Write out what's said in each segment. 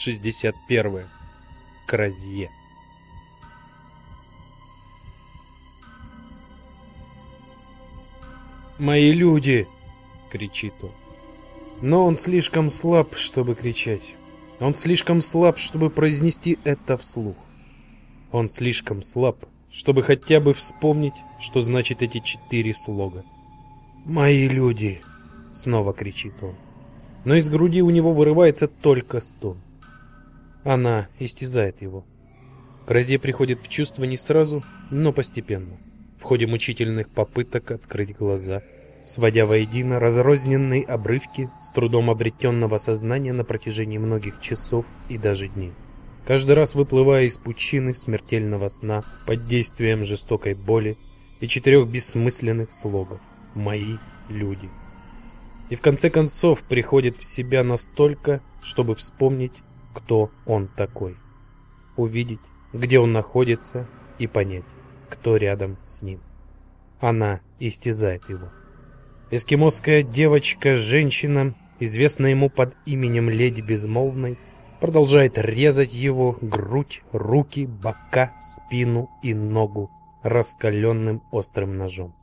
61. Кразье. «Мои люди!» — кричит он. Но он слишком слаб, чтобы кричать. Он слишком слаб, чтобы произнести это вслух. Он слишком слаб, чтобы хотя бы вспомнить, что значит эти четыре слога. «Мои люди!» — снова кричит он. Но из груди у него вырывается только стон. Она истязает его. Грозе приходит в чувство не сразу, но постепенно, в ходе мучительных попыток открыть глаза, сводя воедино разрозненные обрывки с трудом обретенного сознания на протяжении многих часов и даже дней. Каждый раз выплывая из пучины смертельного сна под действием жестокой боли и четырех бессмысленных слогов «Мои люди». И в конце концов приходит в себя настолько, чтобы вспомнить кто он такой. Увидеть, где он находится, и понять, кто рядом с ним. Она истязает его. Эскимосская девочка-женщина, известная ему под именем Леди Безмолвной, продолжает резать его грудь, руки, бока, спину и ногу раскаленным острым ножом.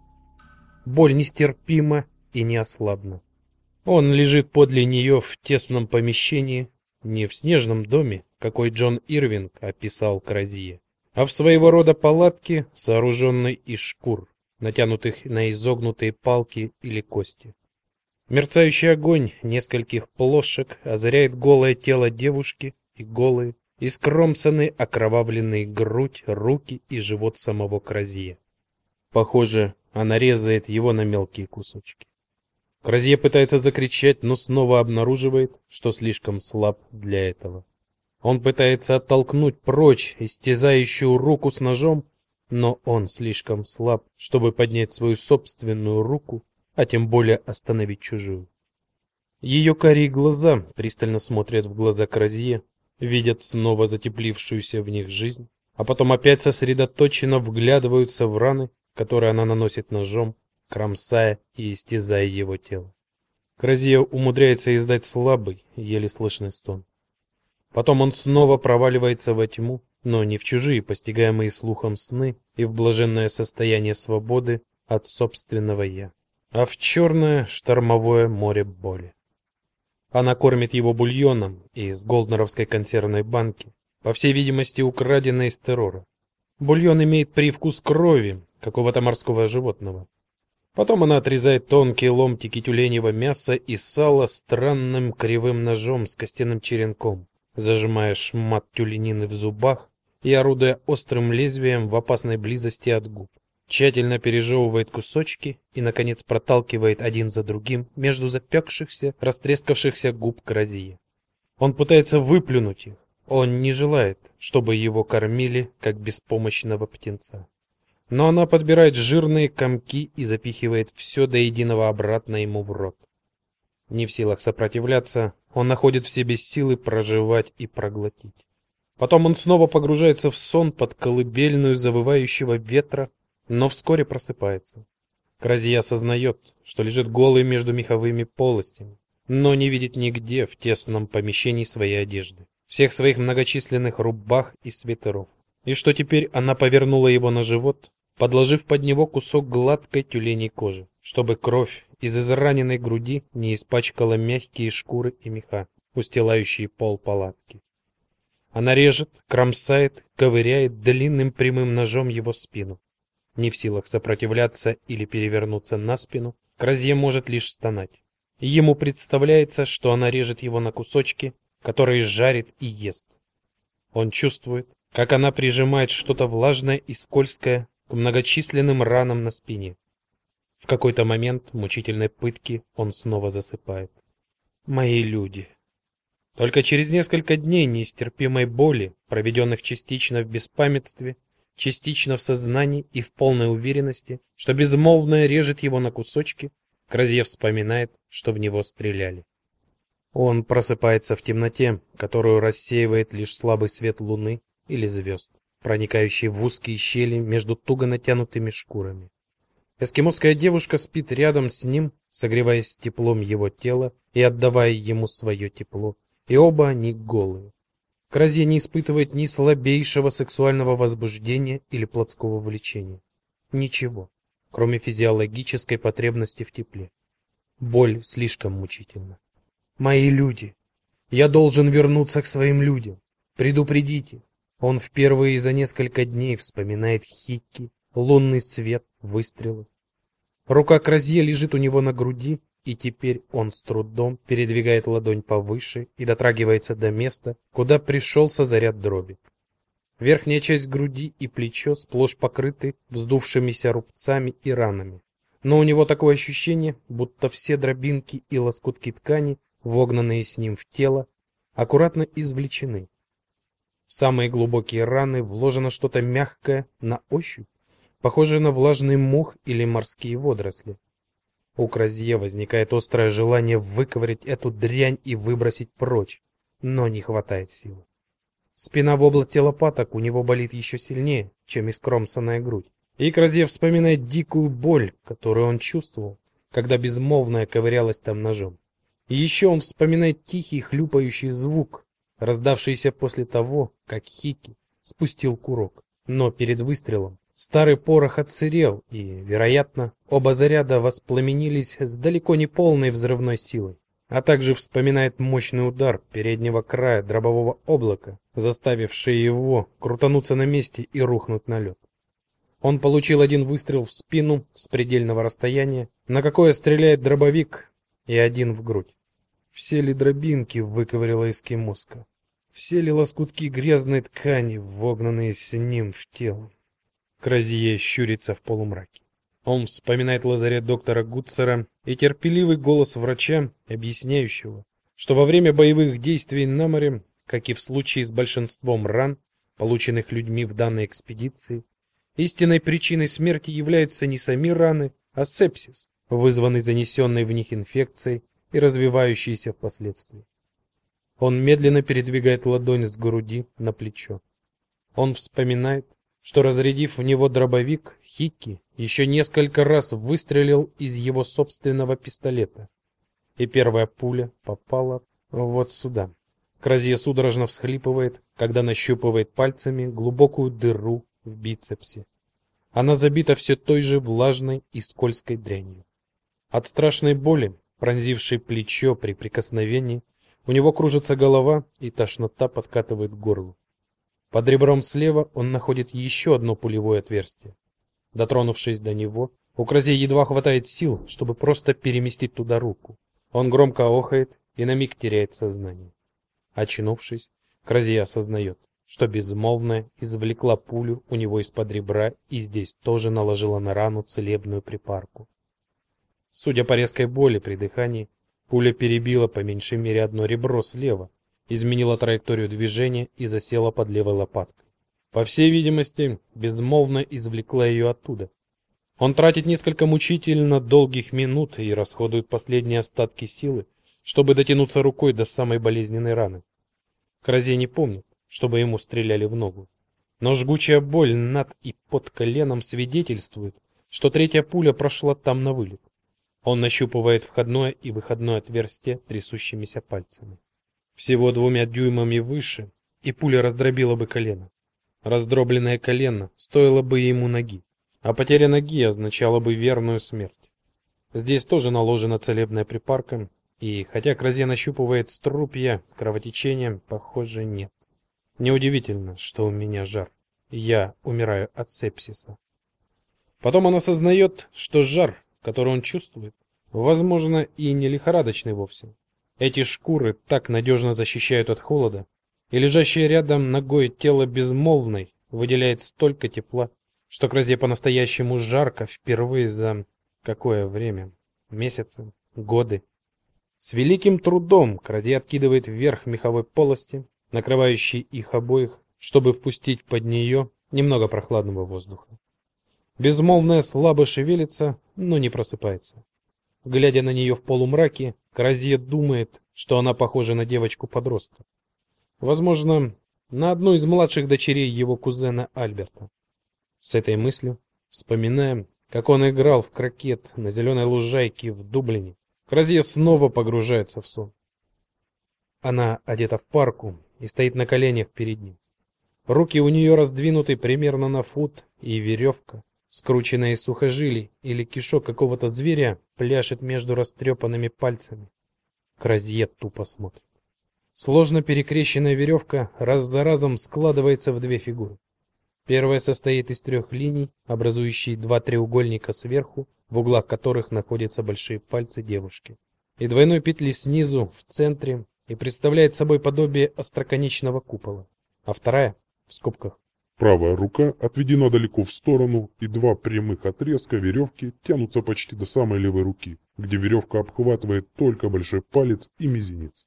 Боль нестерпима и не ослабна. Он лежит подле нее в тесном помещении, не в снежном доме, какой Джон Ирвинг описал Кразие, а в своего рода палатке, сооруженной из шкур, натянутых на изогнутые палки или кости. Мерцающий огонь нескольких плошек озаряет голое тело девушки и голые, искромсанные окровавленные грудь, руки и живот самого Кразие. Похоже, она резает его на мелкие кусочки. Кразье пытается закричать, но снова обнаруживает, что слишком слаб для этого. Он пытается оттолкнуть прочь истязающую руку с ножом, но он слишком слаб, чтобы поднять свою собственную руку, а тем более остановить чужую. Ее карие глаза пристально смотрят в глаза Кразье, видят снова затеплившуюся в них жизнь, а потом опять сосредоточенно вглядываются в раны, которые она наносит ножом, кромсая и истязая его тело. Кразия умудряется издать слабый, еле слышный стон. Потом он снова проваливается во тьму, но не в чужие, постигаемые слухом сны и в блаженное состояние свободы от собственного я, а в черное штормовое море боли. Она кормит его бульоном из голднеровской консервной банки, по всей видимости, украденной из террора. Бульон имеет привкус крови какого-то морского животного. Потом она отрезает тонкие ломтики тюленевого мяса и сала странным кривым ножом с костяным черенком, зажимая шмат тюленины в зубах и орудуя острым лезвием в опасной близости от губ. Тщательно пережевывает кусочки и наконец проталкивает один за другим между запекшихся, растрескавшихся губ Кразии. Он пытается выплюнуть их. Он не желает, чтобы его кормили как беспомощного птенца но она подбирает жирные комки и запихивает все до единого обратно ему в рот. Не в силах сопротивляться, он находит в себе силы проживать и проглотить. Потом он снова погружается в сон под колыбельную завывающего ветра, но вскоре просыпается. Кразия осознает, что лежит голый между меховыми полостями, но не видит нигде в тесном помещении своей одежды, всех своих многочисленных рубах и свитеров. И что теперь она повернула его на живот, подложив под него кусок гладкой тюленей кожи, чтобы кровь из израненной груди не испачкала мягкие шкуры и меха, устилающие пол палатки. Она режет, кромсает, ковыряет длинным прямым ножом его спину. Не в силах сопротивляться или перевернуться на спину, Кразье может лишь стонать. Ему представляется, что она режет его на кусочки, которые жарит и ест. Он чувствует, как она прижимает что-то влажное и скользкое к многочисленным ранам на спине. В какой-то момент мучительной пытки он снова засыпает. Мои люди. Только через несколько дней нестерпимой боли, проведенных частично в беспамятстве, частично в сознании и в полной уверенности, что безмолвное режет его на кусочки, Кразье вспоминает, что в него стреляли. Он просыпается в темноте, которую рассеивает лишь слабый свет луны или звезд проникающий в узкие щели между туго натянутыми шкурами. Эскимосская девушка спит рядом с ним, согреваясь теплом его тела и отдавая ему свое тепло, и оба они голые. Кразье не испытывает ни слабейшего сексуального возбуждения или плотского влечения. Ничего, кроме физиологической потребности в тепле. Боль слишком мучительна. Мои люди. Я должен вернуться к своим людям. Предупредите. Он впервые за несколько дней вспоминает Хикки, лунный свет, выстрелы. Рука Кразье лежит у него на груди, и теперь он с трудом передвигает ладонь повыше и дотрагивается до места, куда пришелся заряд дроби. Верхняя часть груди и плечо сплошь покрыты вздувшимися рубцами и ранами. Но у него такое ощущение, будто все дробинки и лоскутки ткани, вогнанные с ним в тело, аккуратно извлечены. В самые глубокие раны вложено что-то мягкое на ощупь, похожее на влажный мох или морские водоросли. У Кразье возникает острое желание выковырять эту дрянь и выбросить прочь, но не хватает силы. Спина в области лопаток у него болит еще сильнее, чем искромсанная грудь. И Кразье вспоминает дикую боль, которую он чувствовал, когда безмолвная ковырялась там ножом. И еще он вспоминает тихий хлюпающий звук, раздавшийся после того, как Хики спустил курок. Но перед выстрелом Старый порох отсырел, и, вероятно, оба заряда воспламенились с далеко не полной взрывной силой. А также вспоминает мощный удар переднего края дробового облака, заставивший его крутануться на месте и рухнуть на лед. Он получил один выстрел в спину с предельного расстояния, на какое стреляет дробовик, и один в грудь. Все ли дробинки выковыряло эскимоска? Все ли лоскутки грязной ткани, вогнанные с ним в тело? Кразие щурится в полумраке. Он вспоминает лазарет доктора Гутцера и терпеливый голос врача, объясняющего, что во время боевых действий на море, как и в случае с большинством ран, полученных людьми в данной экспедиции, истинной причиной смерти являются не сами раны, а сепсис, вызванный занесенной в них инфекцией и развивающийся впоследствии. Он медленно передвигает ладонь с груди на плечо. Он вспоминает, что разрядив в него дробовик, Хикки еще несколько раз выстрелил из его собственного пистолета. И первая пуля попала вот сюда. Кразье судорожно всхлипывает, когда нащупывает пальцами глубокую дыру в бицепсе. Она забита все той же влажной и скользкой дрянью. От страшной боли, пронзившей плечо при прикосновении, у него кружится голова и тошнота подкатывает к горлу. Под ребром слева он находит еще одно пулевое отверстие. Дотронувшись до него, у Кразе едва хватает сил, чтобы просто переместить туда руку. Он громко охает и на миг теряет сознание. Очнувшись, Кразе осознает, что безмолвная извлекла пулю у него из-под ребра и здесь тоже наложила на рану целебную припарку. Судя по резкой боли при дыхании, пуля перебила по меньшей мере одно ребро слева, изменила траекторию движения и засела под левой лопаткой. По всей видимости, безмолвно извлекла ее оттуда. Он тратит несколько мучительно долгих минут и расходует последние остатки силы, чтобы дотянуться рукой до самой болезненной раны. Кразе не помнит, чтобы ему стреляли в ногу. Но жгучая боль над и под коленом свидетельствует, что третья пуля прошла там на вылет. Он нащупывает входное и выходное отверстие трясущимися пальцами всего двумя дюймами выше, и пуля раздробила бы колено. Раздробленное колено стоило бы ему ноги, а потеря ноги означала бы верную смерть. Здесь тоже наложена целебная припарка, и хотя Кразе нащупывает струпья, кровотечения, похоже, нет. Неудивительно, что у меня жар. Я умираю от сепсиса. Потом он осознает, что жар, который он чувствует, возможно, и не лихорадочный вовсе. Эти шкуры так надежно защищают от холода, и лежащее рядом ногой тело безмолвной выделяет столько тепла, что Кразе по-настоящему жарко впервые за какое время? Месяцы, годы. С великим трудом Кразе откидывает вверх меховой полости, накрывающей их обоих, чтобы впустить под нее немного прохладного воздуха. Безмолвная слабо шевелится, но не просыпается. Глядя на нее в полумраке, Кразье думает, что она похожа на девочку-подростка. Возможно, на одну из младших дочерей его кузена Альберта. С этой мыслью, вспоминаем, как он играл в крокет на зеленой лужайке в Дублине, Кразье снова погружается в сон. Она одета в парку, и стоит на коленях перед ним. Руки у нее раздвинуты примерно на фут, и веревка, скрученная из сухожилий или кишок какого-то зверя, пляшет между растрепанными пальцами. Кразье тупо смотрит. Сложно перекрещенная веревка раз за разом складывается в две фигуры. Первая состоит из трех линий, образующих два треугольника сверху, в углах которых находятся большие пальцы девушки, и двойной петли снизу в центре и представляет собой подобие остроконечного купола. А вторая в скобках Правая рука отведена далеко в сторону, и два прямых отрезка веревки тянутся почти до самой левой руки, где веревка обхватывает только большой палец и мизинец.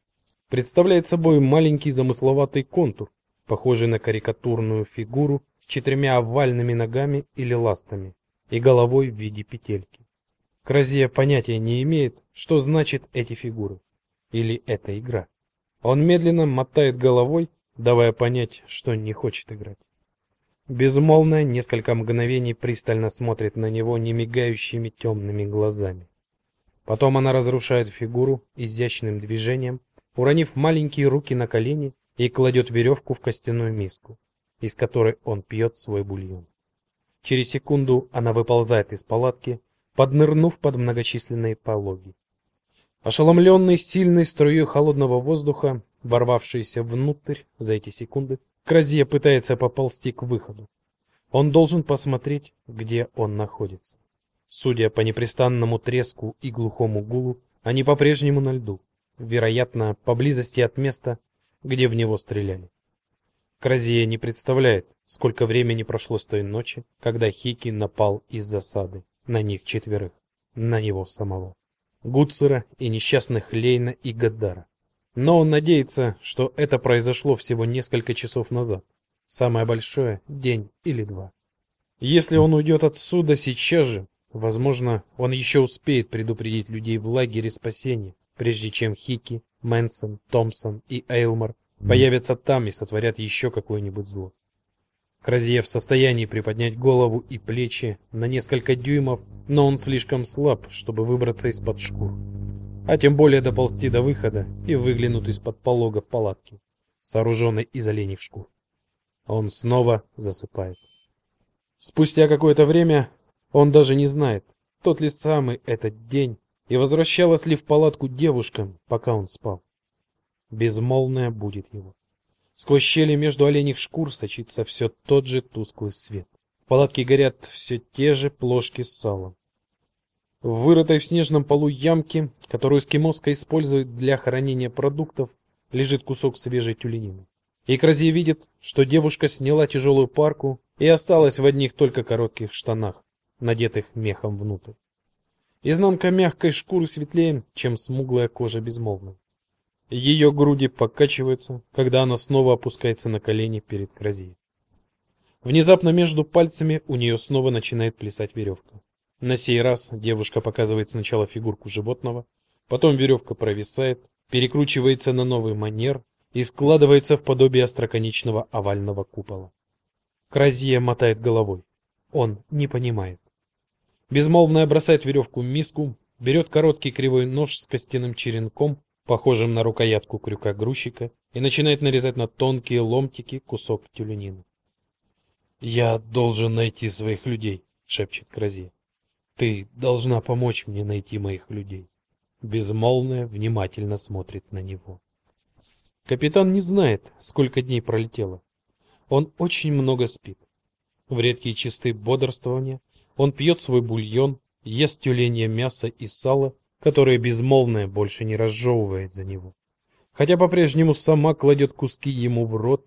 Представляет собой маленький замысловатый контур, похожий на карикатурную фигуру с четырьмя овальными ногами или ластами и головой в виде петельки. Кразия понятия не имеет, что значит эти фигуры или эта игра. Он медленно мотает головой, давая понять, что не хочет играть. Безмолвно несколько мгновений пристально смотрит на него немигающими темными глазами. Потом она разрушает фигуру изящным движением, уронив маленькие руки на колени и кладет веревку в костяную миску, из которой он пьет свой бульон. Через секунду она выползает из палатки, поднырнув под многочисленные пологи. Ошеломленный сильной струей холодного воздуха, ворвавшейся внутрь за эти секунды, Кразия пытается поползти к выходу. Он должен посмотреть, где он находится. Судя по непрестанному треску и глухому гулу, они по-прежнему на льду, вероятно, поблизости от места, где в него стреляли. Кразия не представляет, сколько времени прошло с той ночи, когда Хики напал из засады на них четверых, на него самого, Гуцера и несчастных Лейна и Гаддара. Но он надеется, что это произошло всего несколько часов назад. Самое большое день или два. Если он уйдет отсюда сейчас же, возможно, он еще успеет предупредить людей в лагере спасения, прежде чем Хики, Мэнсон, Томпсон и Эйлмор появятся там и сотворят еще какое-нибудь зло. Кразье в состоянии приподнять голову и плечи на несколько дюймов, но он слишком слаб, чтобы выбраться из-под шкур а тем более доползти до выхода и выглянуть из-под пологов палатки, сооруженной из оленьих шкур. Он снова засыпает. Спустя какое-то время он даже не знает, тот ли самый этот день и возвращалась ли в палатку девушка, пока он спал. Безмолвная будет его. Сквозь щели между оленьих шкур сочится все тот же тусклый свет. В палатке горят все те же плошки с салом. В вырытой в снежном полу ямке, которую эскимоска использует для хранения продуктов, лежит кусок свежей тюленины. И Крази видит, что девушка сняла тяжелую парку и осталась в одних только коротких штанах, надетых мехом внутрь. Изнанка мягкой шкуры светлее, чем смуглая кожа безмолвной. Ее груди покачиваются, когда она снова опускается на колени перед Крази. Внезапно между пальцами у нее снова начинает плясать веревка. На сей раз девушка показывает сначала фигурку животного, потом веревка провисает, перекручивается на новый манер и складывается в подобие остроконечного овального купола. Кразия мотает головой. Он не понимает. Безмолвная бросает веревку в миску, берет короткий кривой нож с костяным черенком, похожим на рукоятку крюка грузчика, и начинает нарезать на тонкие ломтики кусок тюленины. "Я должен найти своих людей", шепчет Кразия. Ты должна помочь мне найти моих людей. Безмолвная внимательно смотрит на него. Капитан не знает, сколько дней пролетело. Он очень много спит. В редкие часы бодрствования он пьет свой бульон, ест тюленье мясо и сало, которое безмолвное больше не разжевывает за него. Хотя по-прежнему сама кладет куски ему в рот,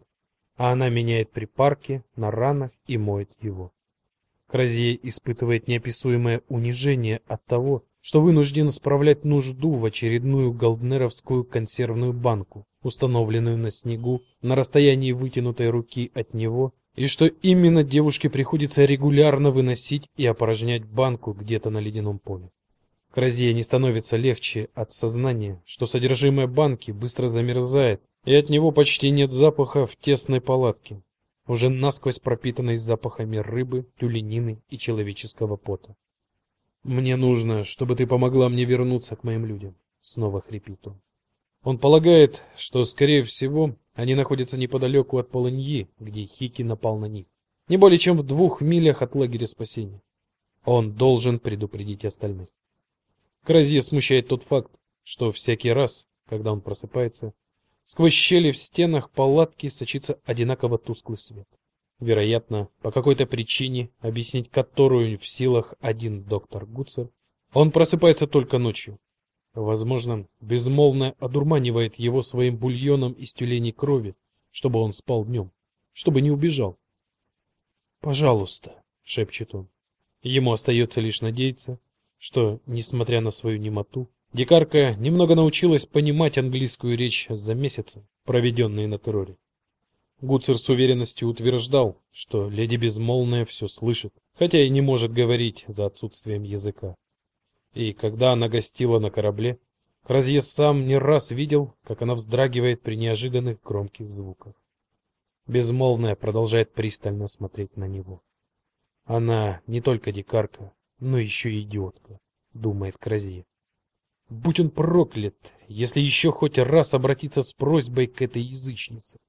а она меняет припарки на ранах и моет его. Кразия испытывает неописуемое унижение от того, что вынужден справлять нужду в очередную голднеровскую консервную банку, установленную на снегу на расстоянии вытянутой руки от него, и что именно девушке приходится регулярно выносить и опорожнять банку где-то на ледяном поле. Кразия не становится легче от сознания, что содержимое банки быстро замерзает, и от него почти нет запаха в тесной палатке, уже насквозь пропитанной запахами рыбы, тюленины и человеческого пота. Мне нужно, чтобы ты помогла мне вернуться к моим людям, снова хрипит он. Он полагает, что скорее всего Они находятся неподалеку от Полыньи, где Хики напал на них. Не более чем в двух милях от лагеря спасения. Он должен предупредить остальных. Кразье смущает тот факт, что всякий раз, когда он просыпается, сквозь щели в стенах палатки сочится одинаково тусклый свет. Вероятно, по какой-то причине, объяснить которую в силах один доктор Гуцер, он просыпается только ночью. Возможно, безмолвно одурманивает его своим бульоном из тюленей крови, чтобы он спал днем, чтобы не убежал. "Пожалуйста", шепчет он. Ему остается лишь надеяться, что, несмотря на свою немоту, дикарка немного научилась понимать английскую речь за месяцы, проведенные на терроре. Гуцер с уверенностью утверждал, что леди Безмолвная все слышит, хотя и не может говорить за отсутствием языка. И когда она гостила на корабле, Кразье сам не раз видел, как она вздрагивает при неожиданных громких звуках. Безмолвная продолжает пристально смотреть на него. Она не только дикарка, но еще и идиотка, думает Кразье. Будь он проклят, если еще хоть раз обратиться с просьбой к этой язычнице.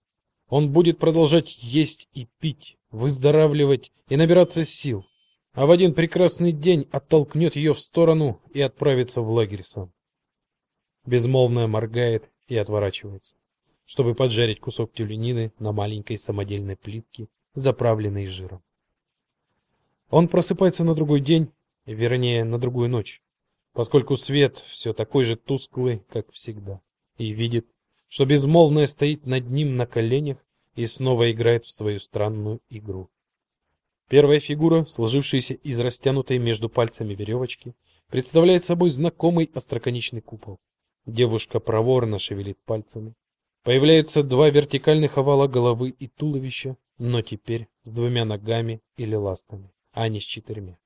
Он будет продолжать есть и пить, выздоравливать и набираться сил, а в один прекрасный день оттолкнет ее в сторону и отправится в лагерь сам. Безмолвная моргает и отворачивается чтобы поджарить кусок тюленины на маленькой самодельной плитке, заправленной жиром. Он просыпается на другой день, вернее, на другую ночь, поскольку свет все такой же тусклый, как всегда, и видит, что безмолвная стоит над ним на коленях и снова играет в свою странную игру. Первая фигура, сложившаяся из растянутой между пальцами веревочки, представляет собой знакомый остроконечный купол. Девушка проворно шевелит пальцами, Появляются два вертикальных овала головы и туловища, но теперь с двумя ногами или ластами, а не с четырьмя.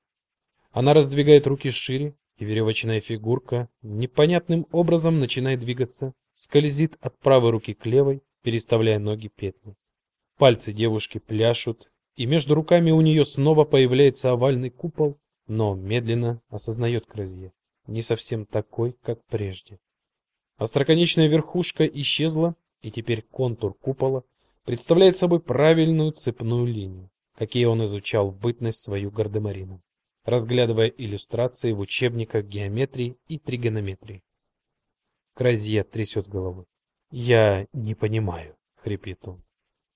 Она раздвигает руки шире, и веревочная фигурка непонятным образом начинает двигаться, скользит от правой руки к левой, переставляя ноги петли. Пальцы девушки пляшут, и между руками у нее снова появляется овальный купол, но медленно осознает Кразье, не совсем такой, как прежде. Остроконечная верхушка исчезла, и теперь контур купола представляет собой правильную цепную линию, какие он изучал в бытность свою гардемарином, разглядывая иллюстрации в учебниках геометрии и тригонометрии. Кразье трясет головой. "Я не понимаю", хрипит он.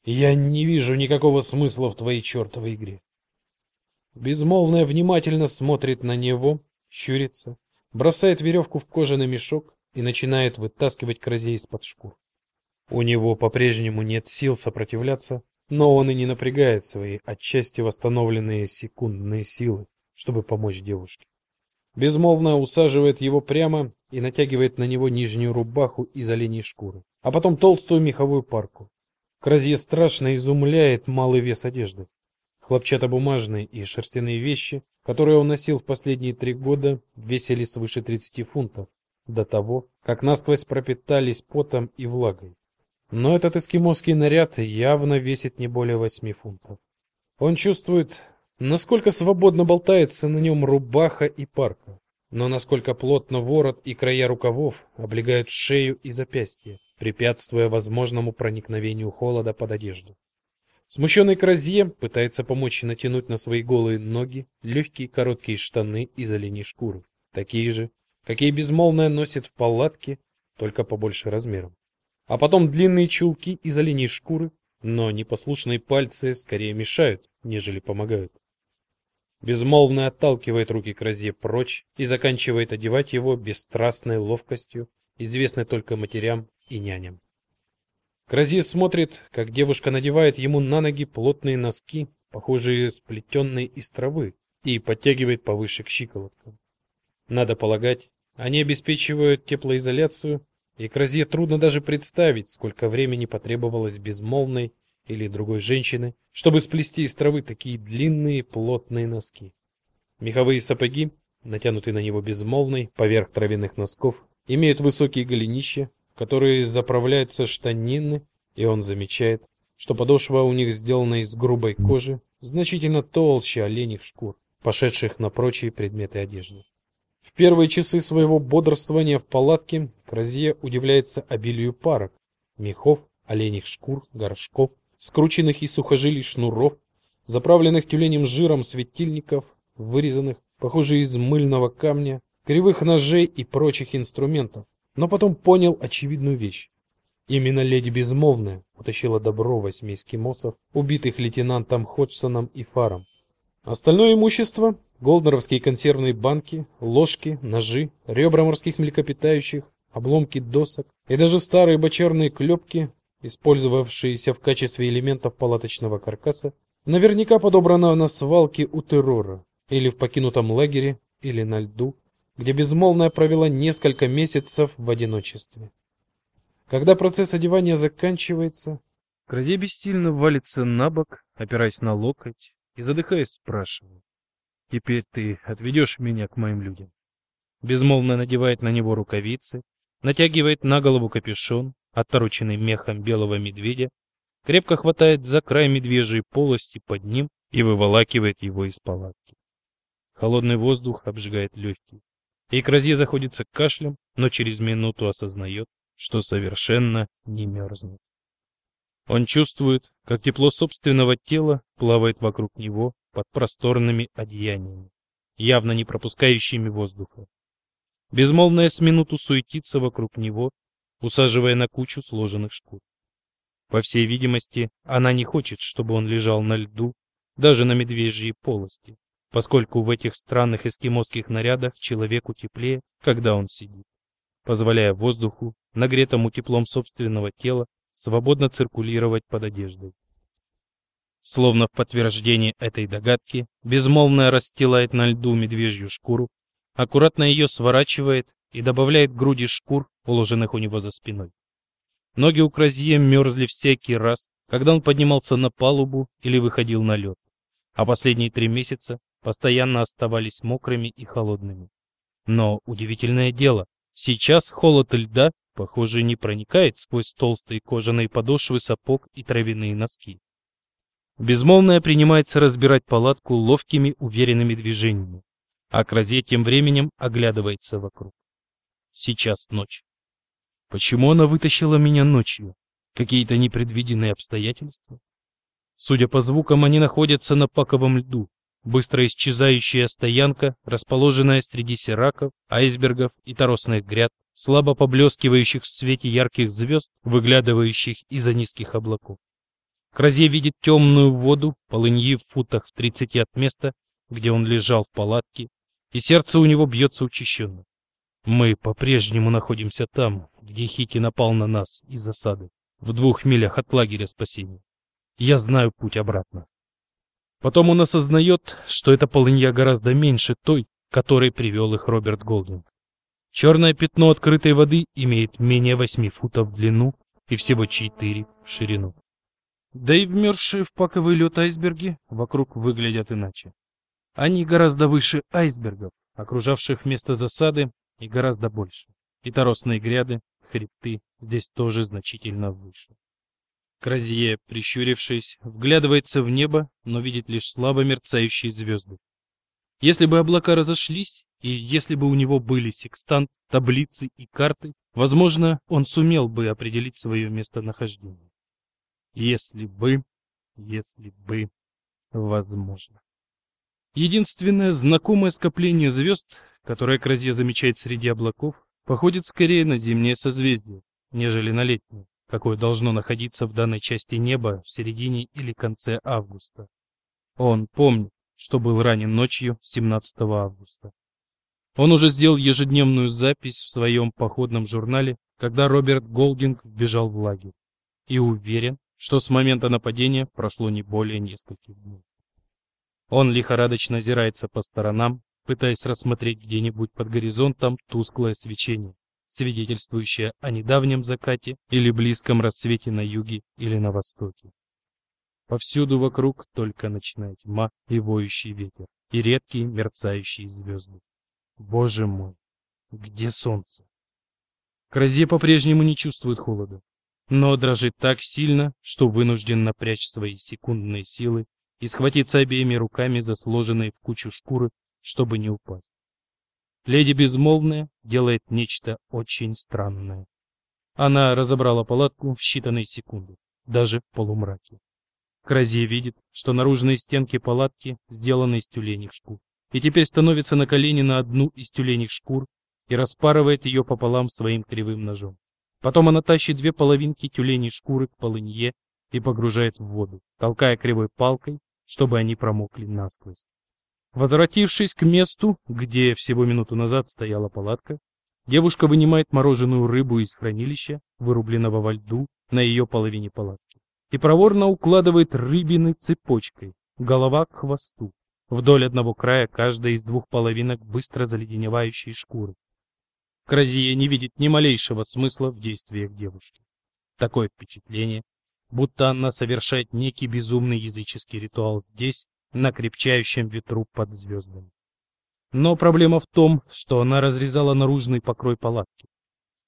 "Я не вижу никакого смысла в твоей чертовой игре". Безмолвная внимательно смотрит на него, щурится, бросает веревку в кожаный мешок и начинает вытаскивать Кразье из-под шкур. У него по-прежнему нет сил сопротивляться, но он и не напрягает свои отчасти восстановленные секундные силы, чтобы помочь девушке. Безмолвно усаживает его прямо и натягивает на него нижнюю рубаху из оленей шкуры, а потом толстую меховую парку. Кразье страшно изумляет малый вес одежды. Хлопчатобумажные и шерстяные вещи, которые он носил в последние три года, весили свыше 30 фунтов, до того, как насквозь пропитались потом и влагой. Но этот эскимосский наряд явно весит не более восьми фунтов. Он чувствует, насколько свободно болтается на нем рубаха и парка, но насколько плотно ворот и края рукавов облегают шею и запястья, препятствуя возможному проникновению холода под одежду. Смущенный Кразье пытается помочь натянуть на свои голые ноги легкие короткие штаны из оленей шкуры, такие же, какие безмолвная носит в палатке, только побольше размером а потом длинные чулки из оленей шкуры, но непослушные пальцы скорее мешают, нежели помогают. Безмолвно отталкивает руки Кразье прочь и заканчивает одевать его бесстрастной ловкостью, известной только матерям и няням. Кразье смотрит, как девушка надевает ему на ноги плотные носки, похожие сплетенные из травы, и подтягивает повыше к щиколоткам. Надо полагать, они обеспечивают теплоизоляцию и Кразье трудно даже представить, сколько времени потребовалось безмолвной или другой женщины, чтобы сплести из травы такие длинные плотные носки. Меховые сапоги, натянутые на него безмолвной поверх травяных носков, имеют высокие голенища, в которые заправляются штанины, и он замечает, что подошва у них сделана из грубой кожи, значительно толще оленьих шкур, пошедших на прочие предметы одежды. В первые часы своего бодрствования в палатке Кразье удивляется обилию парок, мехов оленьих шкур, горшков, скрученных из сухожилий шнуров, заправленных тюленем жиром светильников, вырезанных, похоже, из мыльного камня, кривых ножей и прочих инструментов, но потом понял очевидную вещь. Именно леди Безмолвная утащила добро восьми эскимосов, убитых лейтенантом Ходжсоном и Фаром. Остальное имущество голдеровские консервные банки, ложки, ножи, ребра морских млекопитающих, обломки досок и даже старые бочарные клепки, использовавшиеся в качестве элементов палаточного каркаса, наверняка подобрано на свалке у террора или в покинутом лагере, или на льду, где безмолвная провела несколько месяцев в одиночестве. Когда процесс одевания заканчивается, Кразе бессильно валится на бок, опираясь на локоть, и задыхаясь спрашивает: "Теперь ты отведешь меня к моим людям?" Безмолвно надевает на него рукавицы, натягивает на голову капюшон, отороченный мехом белого медведя, крепко хватает за край медвежьей полости под ним и выволакивает его из палатки. Холодный воздух обжигает легкие. И Кразье заходится кашлем, но через минуту осознает, что совершенно не мерзнет. Он чувствует, как тепло собственного тела плавает вокруг него под просторными одеяниями, явно не пропускающими воздуха. Безмолвная с минуту суетится вокруг него, усаживая на кучу сложенных шкур. По всей видимости, она не хочет, чтобы он лежал на льду, даже на медвежьей полости, поскольку в этих странных эскимосских нарядах человеку теплее, когда он сидит, позволяя воздуху, нагретому теплом собственного тела, свободно циркулировать под одеждой. Словно в подтверждение этой догадки, безмолвно расстилает на льду медвежью шкуру, аккуратно ее сворачивает и добавляет груди шкур, уложенных у него за спиной. Ноги у Кразье мерзли всякий раз, когда он поднимался на палубу или выходил на лед, а последние три месяца постоянно оставались мокрыми и холодными. Но удивительное дело, сейчас холод льда похоже, не проникает сквозь толстые кожаные подошвы сапог и травяные носки. Безмолвная принимается разбирать палатку ловкими, уверенными движениями, а Кразе тем временем оглядывается вокруг. Сейчас ночь. Почему она вытащила меня ночью? Какие-то непредвиденные обстоятельства? Судя по звукам, они находятся на паковом льду, быстро исчезающая стоянка, расположенная среди сираков, айсбергов и торосных гряд, слабо поблескивающих в свете ярких звезд, выглядывающих из-за низких облаков. Кразе видит темную воду, полыньи в футах в тридцати от места, где он лежал в палатке, и сердце у него бьется учащенно. Мы по-прежнему находимся там, где Хики напал на нас из засады, в двух милях от лагеря спасения. Я знаю путь обратно. Потом он осознает, что эта полынья гораздо меньше той, которой привел их Роберт Голдинг. Черное пятно открытой воды имеет менее восьми футов в длину и всего четыре в ширину. Да и вмерзшие в паковый лед айсберги вокруг выглядят иначе. Они гораздо выше айсбергов, окружавших место засады, и гораздо больше. И торосные гряды, хребты здесь тоже значительно выше. Кразье, прищурившись, вглядывается в небо, но видит лишь слабо мерцающие звезды. Если бы облака разошлись, и если бы у него были секстант, таблицы и карты, возможно, он сумел бы определить свое местонахождение. Если бы, если бы, возможно. Единственное знакомое скопление звезд, которое Кразье замечает среди облаков, походит скорее на зимнее созвездие, нежели на летнее, какое должно находиться в данной части неба в середине или конце августа. Он помнит, что был ранен ночью 17 августа. Он уже сделал ежедневную запись в своем походном журнале, когда Роберт Голдинг бежал в лагерь, и уверен, что с момента нападения прошло не более нескольких дней. Он лихорадочно озирается по сторонам, пытаясь рассмотреть где-нибудь под горизонтом тусклое свечение, свидетельствующее о недавнем закате или близком рассвете на юге или на востоке. Повсюду вокруг только ночная тьма и воющий ветер, и редкие мерцающие звезды. Боже мой, где солнце? Кразе по-прежнему не чувствует холода, но дрожит так сильно, что вынужден напрячь свои секундные силы и схватиться обеими руками за сложенные в кучу шкуры, чтобы не упасть. Леди Безмолвная делает нечто очень странное. Она разобрала палатку в считанные секунды, даже в полумраке. Кразия видит, что наружные стенки палатки сделаны из тюленей шкур, и теперь становится на колени на одну из тюленей шкур и распарывает ее пополам своим кривым ножом. Потом она тащит две половинки тюленей шкуры к полынье и погружает в воду, толкая кривой палкой, чтобы они промокли насквозь. Возвратившись к месту, где всего минуту назад стояла палатка, девушка вынимает мороженую рыбу из хранилища, вырубленного во льду на ее половине палатки, и проворно укладывает рыбины цепочкой, голова к хвосту, вдоль одного края каждой из двух половинок быстро заледеневающей шкуры. Кразия не видит ни малейшего смысла в действиях девушки. Такое впечатление, будто она совершает некий безумный языческий ритуал здесь, на крепчающем ветру под звездами. Но проблема в том, что она разрезала наружный покрой палатки.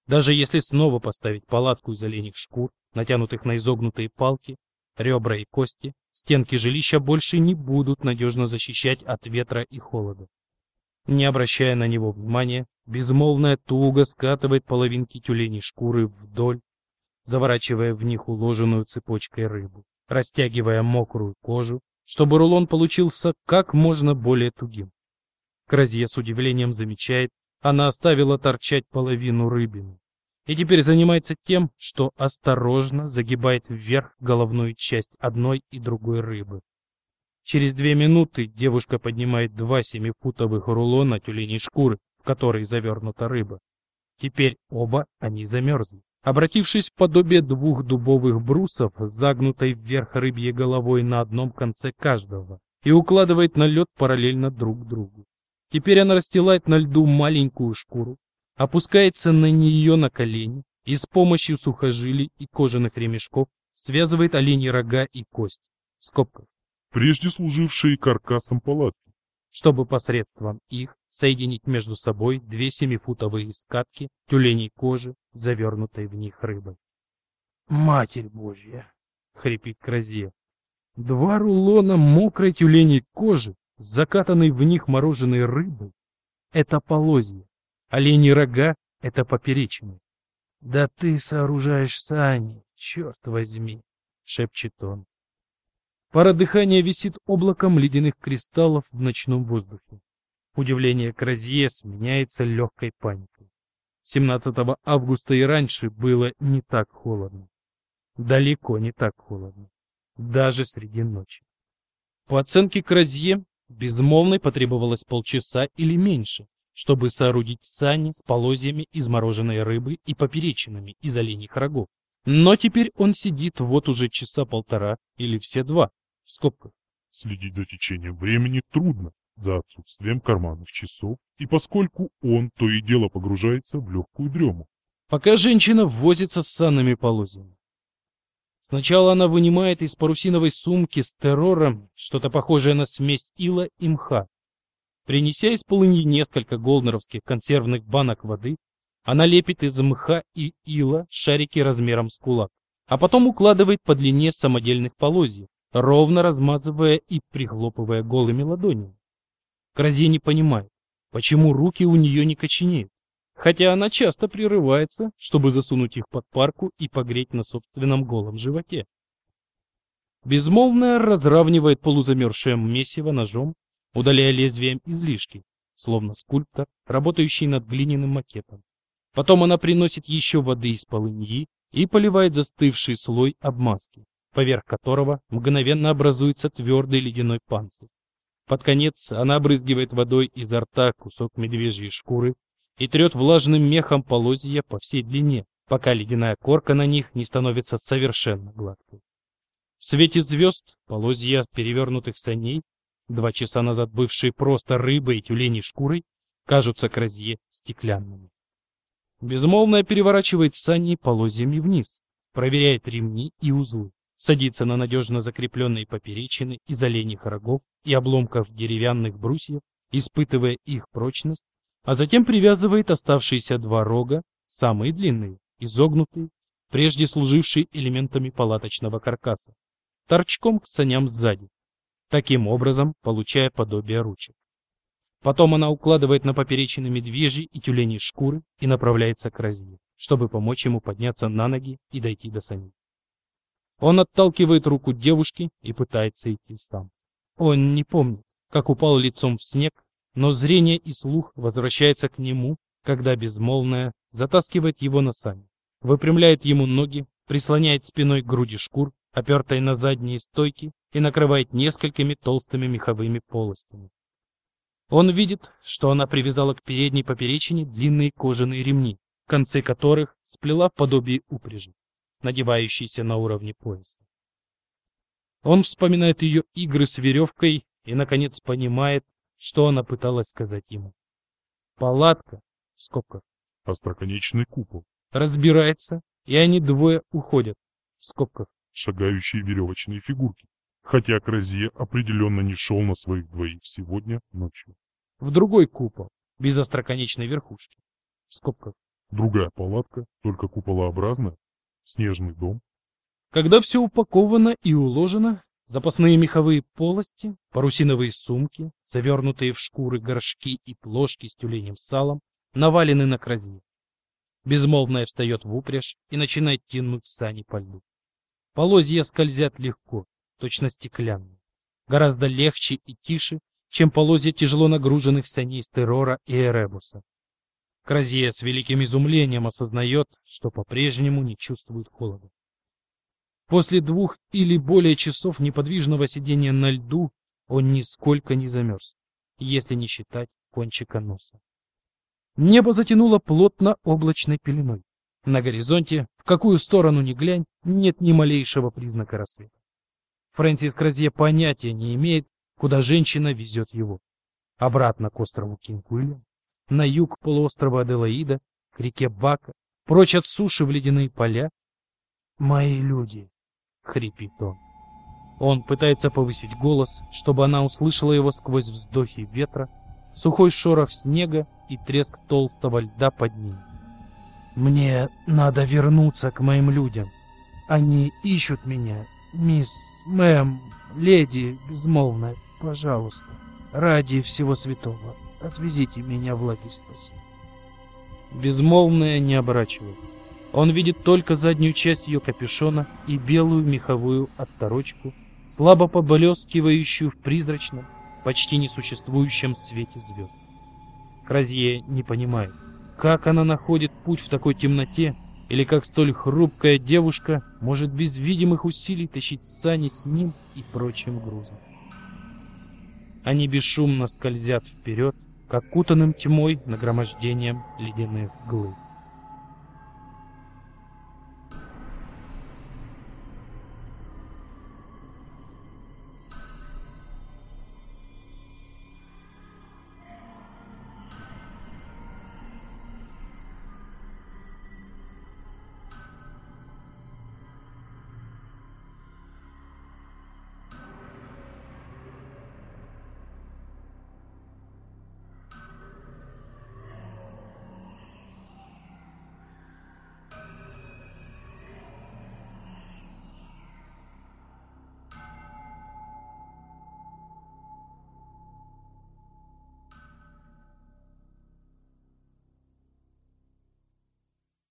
Даже если снова поставить палатку из оленьих шкур, натянутых на изогнутые палки, ребра и кости, стенки жилища больше не будут надежно защищать от ветра и холода. Не обращая на него внимания, безмолвная туго скатывает половинки тюленей шкуры вдоль, заворачивая в них уложенную цепочкой рыбу, растягивая мокрую кожу чтобы рулон получился как можно более тугим. Кразье с удивлением замечает, она оставила торчать половину рыбины. И теперь занимается тем, что осторожно загибает вверх головную часть одной и другой рыбы. Через две минуты девушка поднимает два семифутовых рулона тюленей шкуры, в которой завернута рыба. Теперь оба они замерзли. Обратившись в подобие двух дубовых брусов с загнутой вверх рыбьей головой на одном конце каждого, и укладывает на лед параллельно друг другу. Теперь она расстилает на льду маленькую шкуру, опускается на нее на колени и с помощью сухожилий и кожаных ремешков связывает оленьи рога и кость в скобках. Прежде служившие каркасом палатки чтобы посредством их соединить между собой две семифутовые скатки тюленей кожи, завернутой в них рыбой. «Матерь Божья!» — хрипит Кразье. «Два рулона мокрой тюленей кожи, закатанной в них мороженой рыбой — это полозья, оленьи рога — это поперечины. «Да ты сооружаешь сани, черт возьми!» — шепчет он. Пара дыхания висит облаком ледяных кристаллов в ночном воздухе. Удивление Кразье сменяется легкой паникой. 17 августа и раньше было не так холодно. Далеко не так холодно. Даже среди ночи. По оценке Кразье, безмолвной потребовалось полчаса или меньше, чтобы соорудить сани с полозьями из мороженой рыбы и поперечинами из оленьих рогов. Но теперь он сидит вот уже часа полтора или все два, в скобках. Следить за течением времени трудно, за отсутствием карманных часов, и поскольку он то и дело погружается в легкую дрему. Пока женщина возится с санными полозьями. Сначала она вынимает из парусиновой сумки с террором что-то похожее на смесь ила и мха. Принеся из полыни несколько голнеровских консервных банок воды, она лепит из мха и ила шарики размером с кулак, а потом укладывает по длине самодельных полозьев, ровно размазывая и прихлопывая голыми ладонями. Крази не понимает, почему руки у нее не коченеют, хотя она часто прерывается, чтобы засунуть их под парку и погреть на собственном голом животе. Безмолвная разравнивает полузамерзшее месиво ножом, удаляя лезвием излишки, словно скульптор, работающий над глиняным макетом. Потом она приносит еще воды из полыньи и поливает застывший слой обмазки поверх которого мгновенно образуется твердый ледяной панцирь. Под конец она обрызгивает водой изо рта кусок медвежьей шкуры и трет влажным мехом полозья по всей длине, пока ледяная корка на них не становится совершенно гладкой. В свете звезд полозья перевернутых саней, два часа назад бывшие просто рыбой и тюленей шкурой, кажутся кразье стеклянными. Безмолвная переворачивает сани полозьями вниз, проверяет ремни и узлы садится на надежно закрепленные поперечины из оленьих рогов и обломков деревянных брусьев, испытывая их прочность, а затем привязывает оставшиеся два рога, самые длинные, изогнутые, прежде служившие элементами палаточного каркаса, торчком к саням сзади, таким образом получая подобие ручек. Потом она укладывает на поперечины медвежьи и тюленей шкуры и направляется к разне. чтобы помочь ему подняться на ноги и дойти до саней. Он отталкивает руку девушки и пытается идти сам. Он не помнит, как упал лицом в снег, но зрение и слух возвращаются к нему, когда безмолвная затаскивает его на сани, выпрямляет ему ноги, прислоняет спиной к груди шкур, опертой на задние стойки, и накрывает несколькими толстыми меховыми полостями. Он видит, что она привязала к передней поперечине длинные кожаные ремни, концы которых сплела в подобие упряжи, надевающейся на уровне пояса. Он вспоминает ее игры с веревкой и, наконец, понимает, что она пыталась сказать ему. Палатка, в скобках, Остроконечный купол, разбирается, и они двое уходят, в скобках. шагающие веревочные фигурки. Хотя Кразье определенно не шел на своих двоих сегодня ночью. в другой купол, без остроконечной верхушки, в скобках. Другая палатка, только куполообразная, снежный дом, Когда все упаковано и уложено, запасные меховые полости, парусиновые сумки, завернутые в шкуры горшки и плошки с тюленем салом, навалены на кразне. Безмолвная встает в упряжь и начинает тянуть сани по льду. Полозья скользят легко, точно стеклянные. Гораздо легче и тише, чем полозья тяжело нагруженных саней с террора и эребуса. Кразье с великим изумлением осознает, что по-прежнему не чувствует холода. После двух или более часов неподвижного сидения на льду он нисколько не замерз, если не считать кончика носа. Небо затянуло плотно облачной пеленой. На горизонте, в какую сторону ни глянь, нет ни малейшего признака рассвета. Фрэнсис Кразье понятия не имеет, куда женщина везет его. Обратно к острову Кинг-Уильям, на юг полуострова Аделаида, к реке Бака, прочь от суши в ледяные поля. «Мои люди!» — хрипит он. Он пытается повысить голос, чтобы она услышала его сквозь вздохи ветра, сухой шорох снега и треск толстого льда под ним. «Мне надо вернуться к моим людям. Они ищут меня. Мисс, мэм, леди безмолвная, пожалуйста, ради всего святого, отвезите меня в спасения». Безмолвная не оборачивается. Он видит только заднюю часть ее капюшона и белую меховую отторочку, слабо поблескивающую в призрачном, почти несуществующем свете звезд. Кразье не понимает, как она находит путь в такой темноте, или как столь хрупкая девушка может без видимых усилий тащить сани с ним и прочим грузом. Они бесшумно скользят вперед, как кутанным тьмой нагромождением ледяных глыб.